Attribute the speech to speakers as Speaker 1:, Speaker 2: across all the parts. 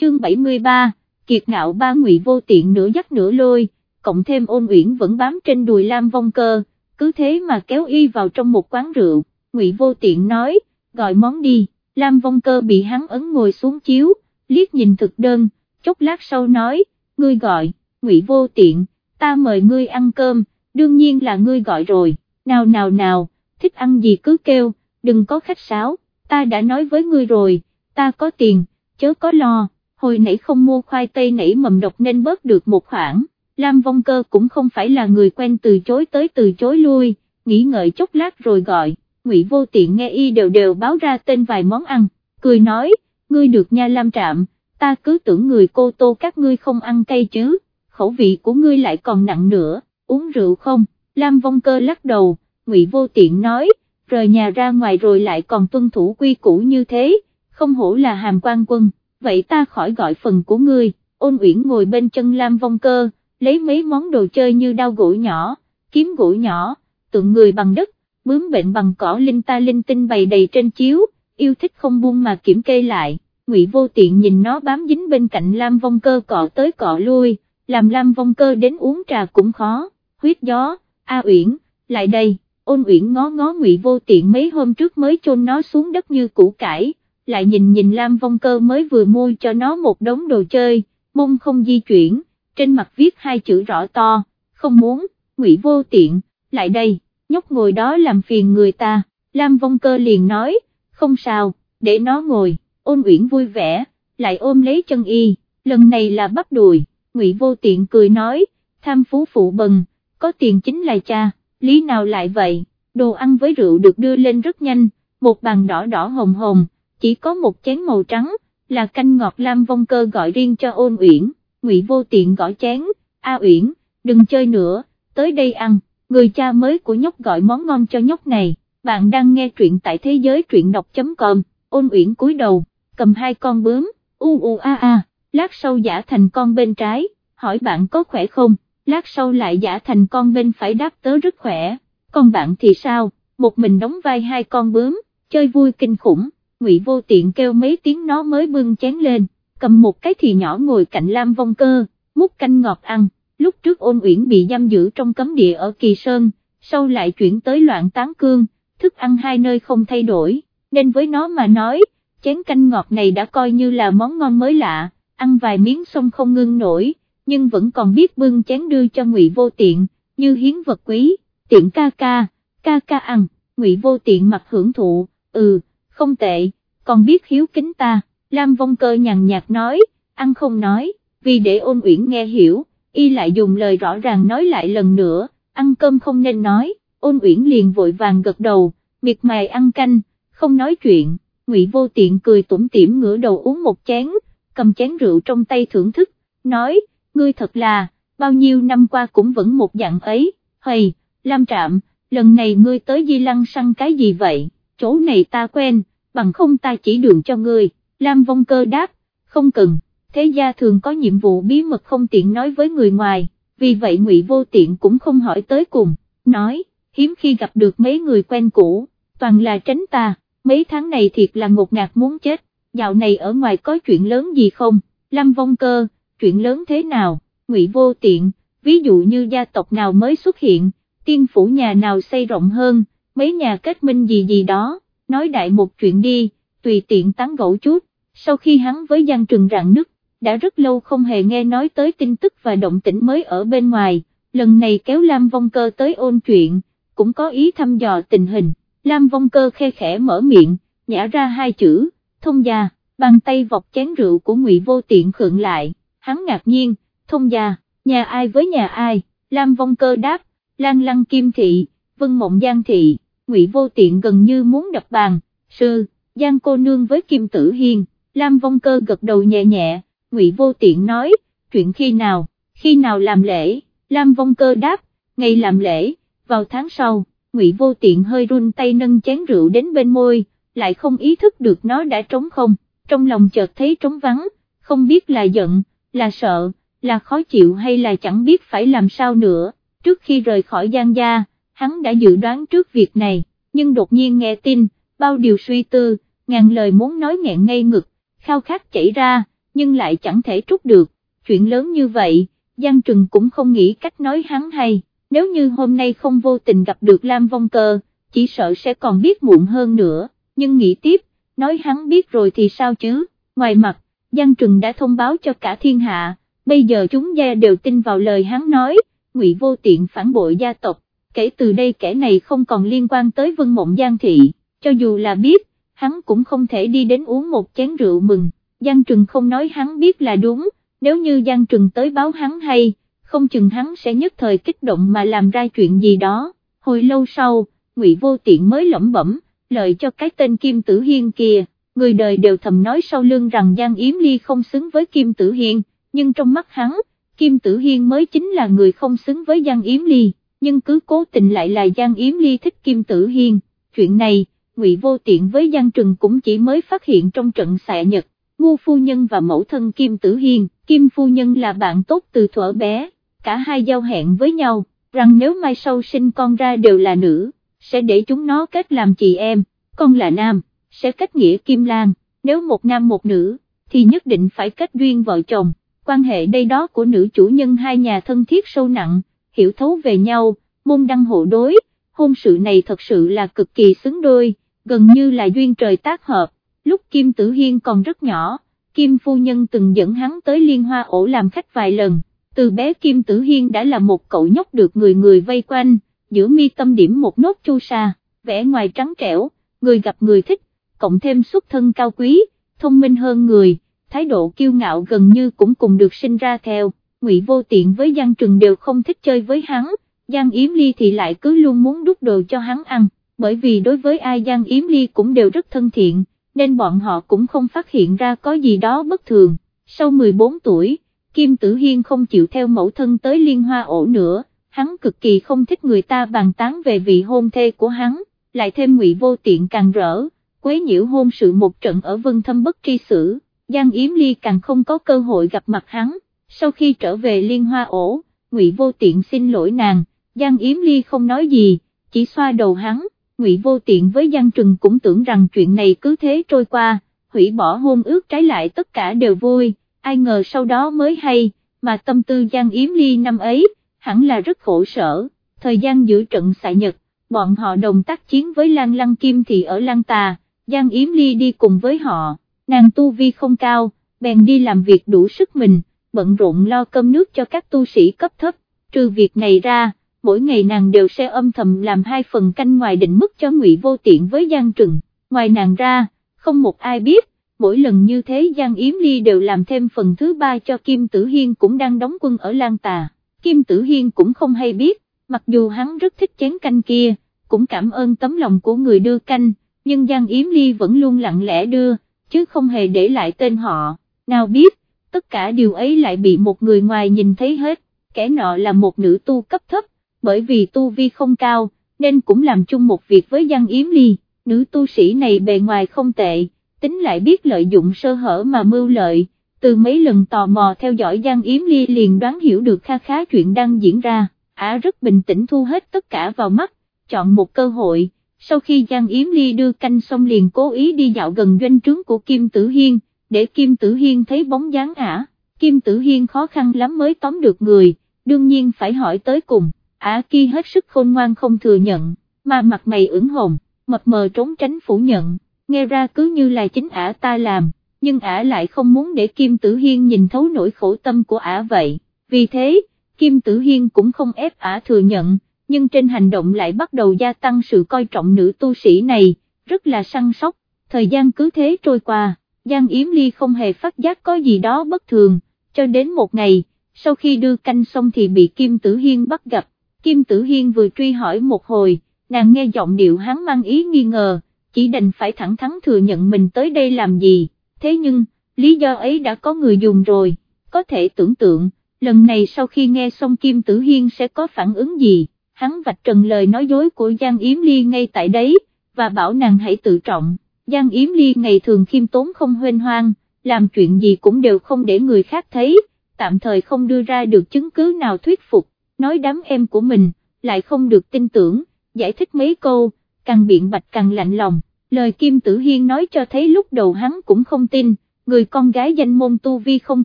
Speaker 1: chương 73, kiệt ngạo ba ngụy vô tiện nửa dắt nửa lôi, cộng thêm ôn uyển vẫn bám trên đùi Lam Vong Cơ, cứ thế mà kéo y vào trong một quán rượu, ngụy vô tiện nói, gọi món đi, Lam Vong Cơ bị hắn ấn ngồi xuống chiếu, liếc nhìn thực đơn, chốc lát sau nói, ngươi gọi, ngụy vô tiện, ta mời ngươi ăn cơm, đương nhiên là ngươi gọi rồi, nào nào nào, thích ăn gì cứ kêu, đừng có khách sáo, ta đã nói với ngươi rồi, ta có tiền, chớ có lo, hồi nãy không mua khoai tây nảy mầm độc nên bớt được một khoản, Lam Vong Cơ cũng không phải là người quen từ chối tới từ chối lui, nghĩ ngợi chốc lát rồi gọi, Ngụy Vô Tiện nghe y đều đều báo ra tên vài món ăn, cười nói, ngươi được nha Lam Trạm, ta cứ tưởng người cô tô các ngươi không ăn cay chứ, khẩu vị của ngươi lại còn nặng nữa, uống rượu không, Lam Vong Cơ lắc đầu, Ngụy Vô Tiện nói, rời nhà ra ngoài rồi lại còn tuân thủ quy củ như thế, không hổ là hàm quan quân, vậy ta khỏi gọi phần của ngươi, ôn uyển ngồi bên chân Lam Vong Cơ, lấy mấy món đồ chơi như đao gỗ nhỏ, kiếm gỗ nhỏ, tượng người bằng đất, bướm bệnh bằng cỏ linh ta linh tinh bày đầy trên chiếu, yêu thích không buông mà kiểm kê lại, ngụy vô tiện nhìn nó bám dính bên cạnh Lam Vong Cơ cọ tới cọ lui, làm Lam Vong Cơ đến uống trà cũng khó, huyết gió, A Uyển, lại đây, ôn Uyển ngó ngó ngụy vô tiện mấy hôm trước mới chôn nó xuống đất như củ cải, lại nhìn nhìn Lam Vong Cơ mới vừa mua cho nó một đống đồ chơi, mông không di chuyển, trên mặt viết hai chữ rõ to, không muốn, ngụy vô tiện, lại đây, nhóc ngồi đó làm phiền người ta, Lam Vong Cơ liền nói, không sao, để nó ngồi, ôn uyển vui vẻ, lại ôm lấy chân y, lần này là bắt đùi, ngụy vô tiện cười nói, tham phú phụ bần, có tiền chính là cha, lý nào lại vậy, đồ ăn với rượu được đưa lên rất nhanh, một bàn đỏ đỏ hồng hồng, chỉ có một chén màu trắng, là canh ngọt Lam Vong Cơ gọi riêng cho ôn uyển, ngụy vô tiện gõ chén, A uyển, đừng chơi nữa, tới đây ăn, người cha mới của nhóc gọi món ngon cho nhóc này, bạn đang nghe truyện tại thế giới truyện đọc.com, ôn uyển cúi đầu, cầm hai con bướm, u u a a, lát sau giả thành con bên trái, hỏi bạn có khỏe không, lát sau lại giả thành con bên phải đáp tớ rất khỏe, còn bạn thì sao, một mình đóng vai hai con bướm, chơi vui kinh khủng, ngụy vô tiện kêu mấy tiếng nó mới bưng chén lên, cầm một cái thì nhỏ ngồi cạnh Lam Vong Cơ, múc canh ngọt ăn, lúc trước ôn uyển bị giam giữ trong cấm địa ở Kỳ Sơn, sau lại chuyển tới loạn tán cương, thức ăn hai nơi không thay đổi, nên với nó mà nói, chén canh ngọt này đã coi như là món ngon mới lạ, ăn vài miếng xong không ngưng nổi, nhưng vẫn còn biết bưng chén đưa cho ngụy vô tiện, như hiến vật quý, tiện ca ca, ca ca ăn, ngụy vô tiện mặt hưởng thụ, ừ, không tệ, còn biết hiếu kính ta, Lam Vong Cơ nhàn nhạt nói, ăn không nói, vì để ôn uyển nghe hiểu, y lại dùng lời rõ ràng nói lại lần nữa, ăn cơm không nên nói, ôn uyển liền vội vàng gật đầu, miệt mài ăn canh, không nói chuyện, ngụy vô tiện cười tủm tỉm ngửa đầu uống một chén, cầm chén rượu trong tay thưởng thức, nói, ngươi thật là, bao nhiêu năm qua cũng vẫn một dạng ấy, hầy, Lam Trạm, lần này ngươi tới Di Lăng săn cái gì vậy, chỗ này ta quen, bằng không ta chỉ đường cho ngươi, Lam Vong Cơ đáp, không cần, thế gia thường có nhiệm vụ bí mật không tiện nói với người ngoài, vì vậy Ngụy Vô Tiện cũng không hỏi tới cùng, nói, hiếm khi gặp được mấy người quen cũ, toàn là tránh ta, mấy tháng này thiệt là ngột ngạt muốn chết, dạo này ở ngoài có chuyện lớn gì không, Lam Vong Cơ, chuyện lớn thế nào, Ngụy Vô Tiện, ví dụ như gia tộc nào mới xuất hiện, tiên phủ nhà nào xây rộng hơn, mấy nhà kết minh gì gì đó, nói đại một chuyện đi, tùy tiện tán gẫu chút, sau khi hắn với Giang Trừng rạn nứt, đã rất lâu không hề nghe nói tới tin tức và động tĩnh mới ở bên ngoài, lần này kéo Lam Vong Cơ tới ôn chuyện, cũng có ý thăm dò tình hình, Lam Vong Cơ khe khẽ mở miệng, nhả ra hai chữ, thông gia, bàn tay vọc chén rượu của Ngụy Vô Tiện khượng lại, hắn ngạc nhiên, thông gia, nhà ai với nhà ai, Lam Vong Cơ đáp, Lan Lăng Kim Thị, Vân Mộng Giang Thị, Ngụy Vô Tiện gần như muốn đập bàn, sư, Giang cô nương với Kim Tử Hiên, Lam Vong Cơ gật đầu nhẹ nhẹ, Ngụy Vô Tiện nói, chuyện khi nào, khi nào làm lễ, Lam Vong Cơ đáp, ngày làm lễ, vào tháng sau, Ngụy Vô Tiện hơi run tay nâng chén rượu đến bên môi, lại không ý thức được nó đã trống không, trong lòng chợt thấy trống vắng, không biết là giận, là sợ, là khó chịu hay là chẳng biết phải làm sao nữa, trước khi rời khỏi Giang Gia, hắn đã dự đoán trước việc này, nhưng đột nhiên nghe tin, bao điều suy tư, ngàn lời muốn nói nghẹn ngây ngực, khao khát chảy ra, nhưng lại chẳng thể trút được, chuyện lớn như vậy, Giang Trừng cũng không nghĩ cách nói hắn hay, nếu như hôm nay không vô tình gặp được Lam Vong Cơ, chỉ sợ sẽ còn biết muộn hơn nữa, nhưng nghĩ tiếp, nói hắn biết rồi thì sao chứ, ngoài mặt, Giang Trừng đã thông báo cho cả thiên hạ, bây giờ chúng gia đều tin vào lời hắn nói, ngụy vô tiện phản bội gia tộc, kể từ đây kẻ này không còn liên quan tới Vân Mộng Giang Thị, cho dù là biết, hắn cũng không thể đi đến uống một chén rượu mừng, Giang Trừng không nói hắn biết là đúng, nếu như Giang Trừng tới báo hắn hay, không chừng hắn sẽ nhất thời kích động mà làm ra chuyện gì đó, hồi lâu sau, ngụy vô tiện mới lẩm bẩm, lợi cho cái tên Kim Tử Hiên kia, người đời đều thầm nói sau lưng rằng Giang Yếm Ly không xứng với Kim Tử Hiên, nhưng trong mắt hắn, Kim Tử Hiên mới chính là người không xứng với Giang Yếm Ly, nhưng cứ cố tình lại là Giang Yếm Ly thích Kim Tử Hiên, chuyện này, Ngụy Vô Tiện với Giang Trừng cũng chỉ mới phát hiện trong trận xạ nhật, ngu phu nhân và mẫu thân Kim Tử Hiên, Kim phu nhân là bạn tốt từ thuở bé, cả hai giao hẹn với nhau, rằng nếu mai sau sinh con ra đều là nữ, sẽ để chúng nó kết làm chị em, con là nam, sẽ kết nghĩa Kim Lan, nếu một nam một nữ, thì nhất định phải kết duyên vợ chồng, quan hệ đây đó của nữ chủ nhân hai nhà thân thiết sâu nặng, hiểu thấu về nhau, môn đăng hộ đối, hôn sự này thật sự là cực kỳ xứng đôi, gần như là duyên trời tác hợp, lúc Kim Tử Hiên còn rất nhỏ, Kim Phu Nhân từng dẫn hắn tới Liên Hoa ổ làm khách vài lần, từ bé Kim Tử Hiên đã là một cậu nhóc được người người vây quanh, giữa mi tâm điểm một nốt chu sa, vẻ ngoài trắng trẻo, người gặp người thích, cộng thêm xuất thân cao quý, thông minh hơn người, thái độ kiêu ngạo gần như cũng cùng được sinh ra theo, Ngụy Vô Tiện với Giang Trừng đều không thích chơi với hắn, Giang Yếm Ly thì lại cứ luôn muốn đút đồ cho hắn ăn, bởi vì đối với ai Giang Yếm Ly cũng đều rất thân thiện, nên bọn họ cũng không phát hiện ra có gì đó bất thường, sau 14 tuổi, Kim Tử Hiên không chịu theo mẫu thân tới liên hoa ổ nữa, hắn cực kỳ không thích người ta bàn tán về vị hôn thê của hắn, lại thêm ngụy vô tiện càng rỡ, quấy nhiễu hôn sự một trận ở vân thâm bất tri xử, Giang Yếm Ly càng không có cơ hội gặp mặt hắn, sau khi trở về liên hoa ổ, ngụy vô tiện xin lỗi nàng, Giang Yếm Ly không nói gì, chỉ xoa đầu hắn, ngụy vô tiện với Giang Trừng cũng tưởng rằng chuyện này cứ thế trôi qua, hủy bỏ hôn ước trái lại tất cả đều vui, ai ngờ sau đó mới hay, mà tâm tư Giang Yếm Ly năm ấy, hẳn là rất khổ sở, thời gian giữ trận xạ nhật, bọn họ đồng tác chiến với Lan Lăng Kim thì ở Lan Tà, Giang Yếm Ly đi cùng với họ, nàng tu vi không cao, bèn đi làm việc đủ sức mình, bận rộn lo cơm nước cho các tu sĩ cấp thấp, trừ việc này ra, mỗi ngày nàng đều sẽ âm thầm làm hai phần canh ngoài định mức cho ngụy vô tiện với Giang Trừng, ngoài nàng ra, không một ai biết, mỗi lần như thế Giang Yếm Ly đều làm thêm phần thứ ba cho Kim Tử Hiên cũng đang đóng quân ở Lan Tà, Kim Tử Hiên cũng không hay biết, mặc dù hắn rất thích chén canh kia, cũng cảm ơn tấm lòng của người đưa canh, nhưng Giang Yếm Ly vẫn luôn lặng lẽ đưa, chứ không hề để lại tên họ, nào biết, tất cả điều ấy lại bị một người ngoài nhìn thấy hết, kẻ nọ là một nữ tu cấp thấp, bởi vì tu vi không cao, nên cũng làm chung một việc với Giang Yếm Ly, nữ tu sĩ này bề ngoài không tệ, tính lại biết lợi dụng sơ hở mà mưu lợi, từ mấy lần tò mò theo dõi Giang Yếm Ly liền đoán hiểu được kha khá chuyện đang diễn ra, ả rất bình tĩnh thu hết tất cả vào mắt, chọn một cơ hội, sau khi Giang Yếm Ly đưa canh xong liền cố ý đi dạo gần doanh trướng của Kim Tử Hiên, để Kim Tử Hiên thấy bóng dáng ả, Kim Tử Hiên khó khăn lắm mới tóm được người, đương nhiên phải hỏi tới cùng. Ả kia hết sức khôn ngoan không thừa nhận, mà mặt mày ửng hồng, mập mờ trốn tránh phủ nhận, nghe ra cứ như là chính ả ta làm, nhưng ả lại không muốn để Kim Tử Hiên nhìn thấu nỗi khổ tâm của ả vậy, vì thế, Kim Tử Hiên cũng không ép ả thừa nhận, nhưng trên hành động lại bắt đầu gia tăng sự coi trọng nữ tu sĩ này, rất là săn sóc, thời gian cứ thế trôi qua, Giang Yếm Ly không hề phát giác có gì đó bất thường, cho đến một ngày, sau khi đưa canh xong thì bị Kim Tử Hiên bắt gặp, Kim Tử Hiên vừa truy hỏi một hồi, nàng nghe giọng điệu hắn mang ý nghi ngờ, chỉ đành phải thẳng thắn thừa nhận mình tới đây làm gì, thế nhưng, lý do ấy đã có người dùng rồi, có thể tưởng tượng, lần này sau khi nghe xong Kim Tử Hiên sẽ có phản ứng gì, hắn vạch trần lời nói dối của Giang Yếm Ly ngay tại đấy, và bảo nàng hãy tự trọng, Giang Yếm Ly ngày thường khiêm tốn không huên hoang, làm chuyện gì cũng đều không để người khác thấy, tạm thời không đưa ra được chứng cứ nào thuyết phục, nói đám em của mình, lại không được tin tưởng, giải thích mấy câu, càng biện bạch càng lạnh lòng, lời Kim Tử Hiên nói cho thấy lúc đầu hắn cũng không tin, người con gái danh môn tu vi không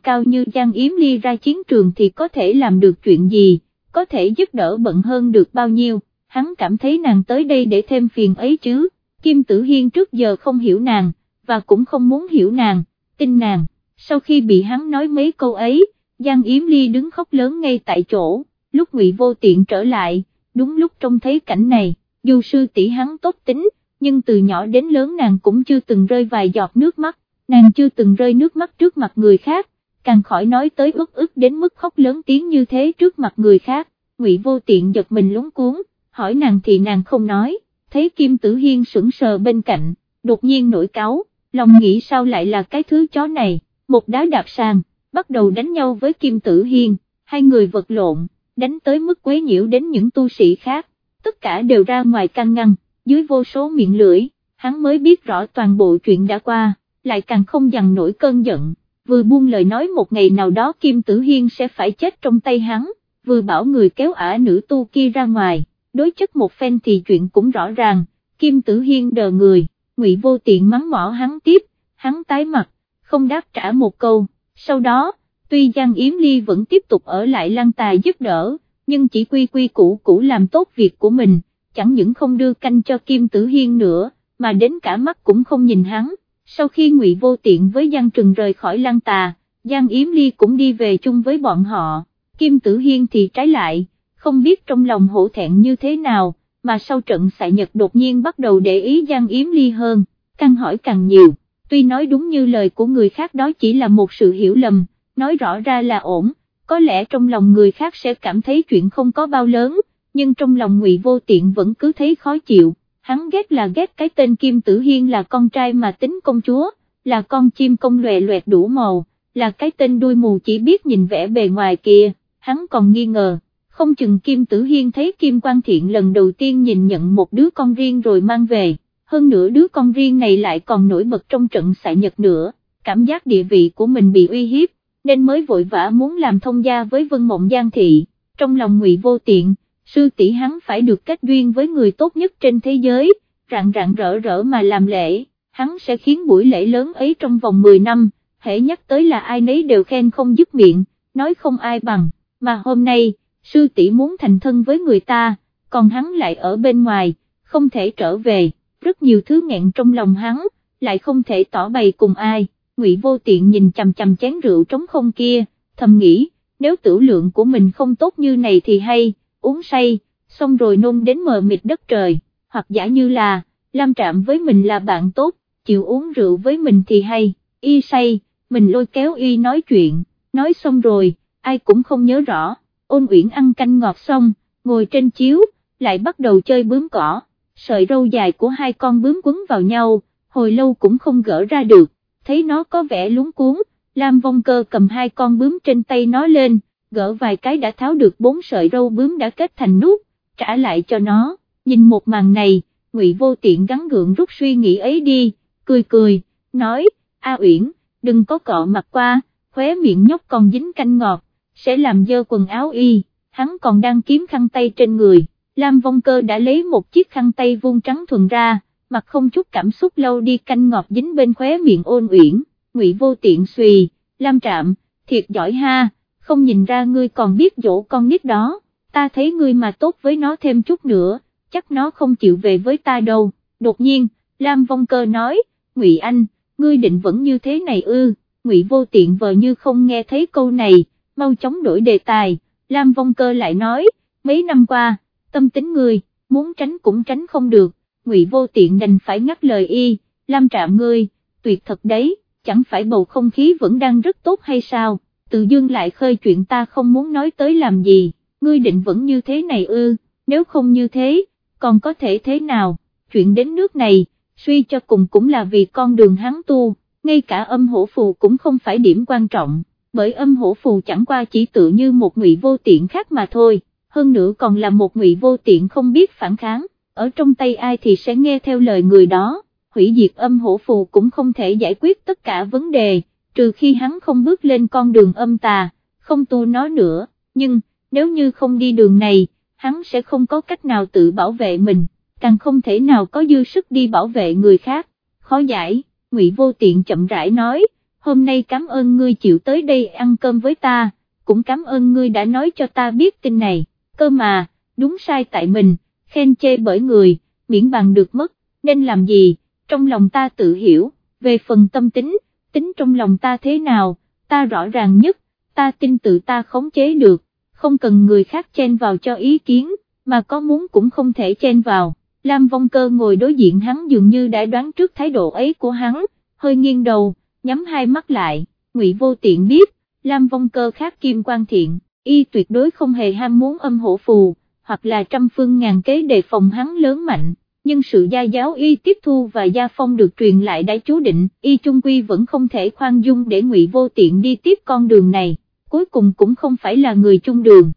Speaker 1: cao như Giang Yếm Ly ra chiến trường thì có thể làm được chuyện gì, có thể giúp đỡ bận hơn được bao nhiêu, hắn cảm thấy nàng tới đây để thêm phiền ấy chứ, Kim Tử Hiên trước giờ không hiểu nàng, và cũng không muốn hiểu nàng, tin nàng, sau khi bị hắn nói mấy câu ấy, Giang Yếm Ly đứng khóc lớn ngay tại chỗ, lúc Ngụy Vô Tiện trở lại, đúng lúc trông thấy cảnh này, dù sư tỷ hắn tốt tính, nhưng từ nhỏ đến lớn nàng cũng chưa từng rơi vài giọt nước mắt, nàng chưa từng rơi nước mắt trước mặt người khác, càng khỏi nói tới ức ức đến mức khóc lớn tiếng như thế trước mặt người khác, Ngụy Vô Tiện giật mình lúng cuốn, hỏi nàng thì nàng không nói, thấy Kim Tử Hiên sững sờ bên cạnh, đột nhiên nổi cáo, lòng nghĩ sao lại là cái thứ chó này, một đá đạp sàn, bắt đầu đánh nhau với Kim Tử Hiên, hai người vật lộn, đánh tới mức quấy nhiễu đến những tu sĩ khác, tất cả đều ra ngoài can ngăn, dưới vô số miệng lưỡi, hắn mới biết rõ toàn bộ chuyện đã qua, lại càng không dằn nổi cơn giận, vừa buông lời nói một ngày nào đó Kim Tử Hiên sẽ phải chết trong tay hắn, vừa bảo người kéo ả nữ tu kia ra ngoài, đối chất một phen thì chuyện cũng rõ ràng, Kim Tử Hiên đờ người, ngụy vô tiện mắng mỏ hắn tiếp, hắn tái mặt, không đáp trả một câu, sau đó, tuy Giang Yếm Ly vẫn tiếp tục ở lại lăng tài giúp đỡ, nhưng chỉ quy quy cũ cũ làm tốt việc của mình, chẳng những không đưa canh cho Kim Tử Hiên nữa, mà đến cả mắt cũng không nhìn hắn, sau khi ngụy vô tiện với Giang Trừng rời khỏi lăng tà, Giang Yếm Ly cũng đi về chung với bọn họ, Kim Tử Hiên thì trái lại, không biết trong lòng hổ thẹn như thế nào, mà sau trận xạ nhật đột nhiên bắt đầu để ý Giang Yếm Ly hơn, càng hỏi càng nhiều, tuy nói đúng như lời của người khác đó chỉ là một sự hiểu lầm, nói rõ ra là ổn, có lẽ trong lòng người khác sẽ cảm thấy chuyện không có bao lớn, nhưng trong lòng Ngụy Vô Tiện vẫn cứ thấy khó chịu, hắn ghét là ghét cái tên Kim Tử Hiên là con trai mà tính công chúa, là con chim công lòe loẹt đủ màu, là cái tên đuôi mù chỉ biết nhìn vẻ bề ngoài kia, hắn còn nghi ngờ, không chừng Kim Tử Hiên thấy Kim Quang Thiện lần đầu tiên nhìn nhận một đứa con riêng rồi mang về, hơn nữa đứa con riêng này lại còn nổi bật trong trận xạ nhật nữa, cảm giác địa vị của mình bị uy hiếp, nên mới vội vã muốn làm thông gia với Vân Mộng Giang Thị, trong lòng ngụy vô tiện, sư tỷ hắn phải được kết duyên với người tốt nhất trên thế giới, rạng rạng rỡ rỡ mà làm lễ, hắn sẽ khiến buổi lễ lớn ấy trong vòng 10 năm, hễ nhắc tới là ai nấy đều khen không dứt miệng, nói không ai bằng, mà hôm nay, sư tỷ muốn thành thân với người ta, còn hắn lại ở bên ngoài, không thể trở về, rất nhiều thứ nghẹn trong lòng hắn, lại không thể tỏ bày cùng ai, ngụy vô tiện nhìn chằm chằm chén rượu trống không kia, thầm nghĩ, nếu tử lượng của mình không tốt như này thì hay, uống say, xong rồi nôn đến mờ mịt đất trời, hoặc giả như là, Lam Trạm với mình là bạn tốt, chịu uống rượu với mình thì hay, y say, mình lôi kéo y nói chuyện, nói xong rồi, ai cũng không nhớ rõ, ôn uyển ăn canh ngọt xong, ngồi trên chiếu, lại bắt đầu chơi bướm cỏ, sợi râu dài của hai con bướm quấn vào nhau, hồi lâu cũng không gỡ ra được, thấy nó có vẻ lúng cuốn, Lam Vong Cơ cầm hai con bướm trên tay nó lên, gỡ vài cái đã tháo được bốn sợi râu bướm đã kết thành nút, trả lại cho nó, nhìn một màn này, Ngụy Vô Tiện gắn gượng rút suy nghĩ ấy đi, cười cười, nói, A Uyển, đừng có cọ mặt qua, khóe miệng nhóc còn dính canh ngọt, sẽ làm dơ quần áo y, hắn còn đang kiếm khăn tay trên người, Lam Vong Cơ đã lấy một chiếc khăn tay vuông trắng thuần ra, mặt không chút cảm xúc lâu đi canh ngọt dính bên khóe miệng ôn uyển, Ngụy Vô Tiện suy, Lam Trạm, thiệt giỏi ha không nhìn ra ngươi còn biết dỗ con nít đó, ta thấy ngươi mà tốt với nó thêm chút nữa, chắc nó không chịu về với ta đâu, đột nhiên, Lam Vong Cơ nói, Ngụy Anh, ngươi định vẫn như thế này ư, Ngụy Vô Tiện vờ như không nghe thấy câu này, mau chóng đổi đề tài, Lam Vong Cơ lại nói, mấy năm qua, tâm tính ngươi, muốn tránh cũng tránh không được, Ngụy Vô Tiện đành phải ngắt lời y, Lam Trạm ngươi, tuyệt thật đấy, chẳng phải bầu không khí vẫn đang rất tốt hay sao? tự dương lại khơi chuyện ta không muốn nói tới làm gì, ngươi định vẫn như thế này ư, nếu không như thế, còn có thể thế nào, chuyện đến nước này, suy cho cùng cũng là vì con đường hắn tu, ngay cả âm hổ phù cũng không phải điểm quan trọng, bởi âm hổ phù chẳng qua chỉ tự như một ngụy vô tiện khác mà thôi, hơn nữa còn là một ngụy vô tiện không biết phản kháng, ở trong tay ai thì sẽ nghe theo lời người đó, hủy diệt âm hổ phù cũng không thể giải quyết tất cả vấn đề trừ khi hắn không bước lên con đường âm tà, không tu nó nữa, nhưng, nếu như không đi đường này, hắn sẽ không có cách nào tự bảo vệ mình, càng không thể nào có dư sức đi bảo vệ người khác, khó giải, Ngụy Vô Tiện chậm rãi nói, hôm nay cảm ơn ngươi chịu tới đây ăn cơm với ta, cũng cảm ơn ngươi đã nói cho ta biết tin này, cơ mà, đúng sai tại mình, khen chê bởi người, miễn bằng được mất, nên làm gì, trong lòng ta tự hiểu, về phần tâm tính, tính trong lòng ta thế nào, ta rõ ràng nhất, ta tin tự ta khống chế được, không cần người khác chen vào cho ý kiến, mà có muốn cũng không thể chen vào. Lam Vong Cơ ngồi đối diện hắn dường như đã đoán trước thái độ ấy của hắn, hơi nghiêng đầu, nhắm hai mắt lại, Ngụy Vô Tiện biết, Lam Vong Cơ khác Kim Quan Thiện, y tuyệt đối không hề ham muốn âm hổ phù, hoặc là trăm phương ngàn kế đề phòng hắn lớn mạnh, nhưng sự gia giáo y tiếp thu và gia phong được truyền lại đã chú định, y trung quy vẫn không thể khoan dung để Ngụy Vô Tiện đi tiếp con đường này, cuối cùng cũng không phải là người chung đường.